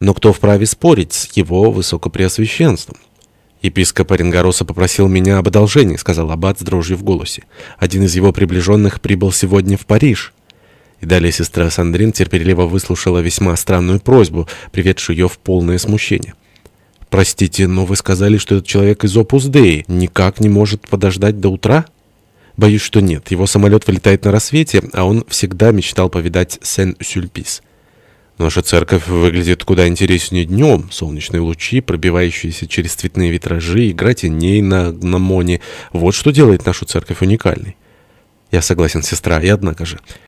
Но кто вправе спорить с его высокопреосвященством? «Епископ Оренгороса попросил меня об одолжении», — сказал Аббат с дрожью в голосе. «Один из его приближенных прибыл сегодня в Париж». И далее сестра Сандрин терпеливо выслушала весьма странную просьбу, приведшую ее в полное смущение. «Простите, но вы сказали, что этот человек из Опус Деи никак не может подождать до утра?» «Боюсь, что нет. Его самолет вылетает на рассвете, а он всегда мечтал повидать Сен-Сюльпис». Наша церковь выглядит куда интереснее днем. Солнечные лучи, пробивающиеся через цветные витражи, игра теней на гномоне. Вот что делает нашу церковь уникальной. Я согласен, сестра, и однако же...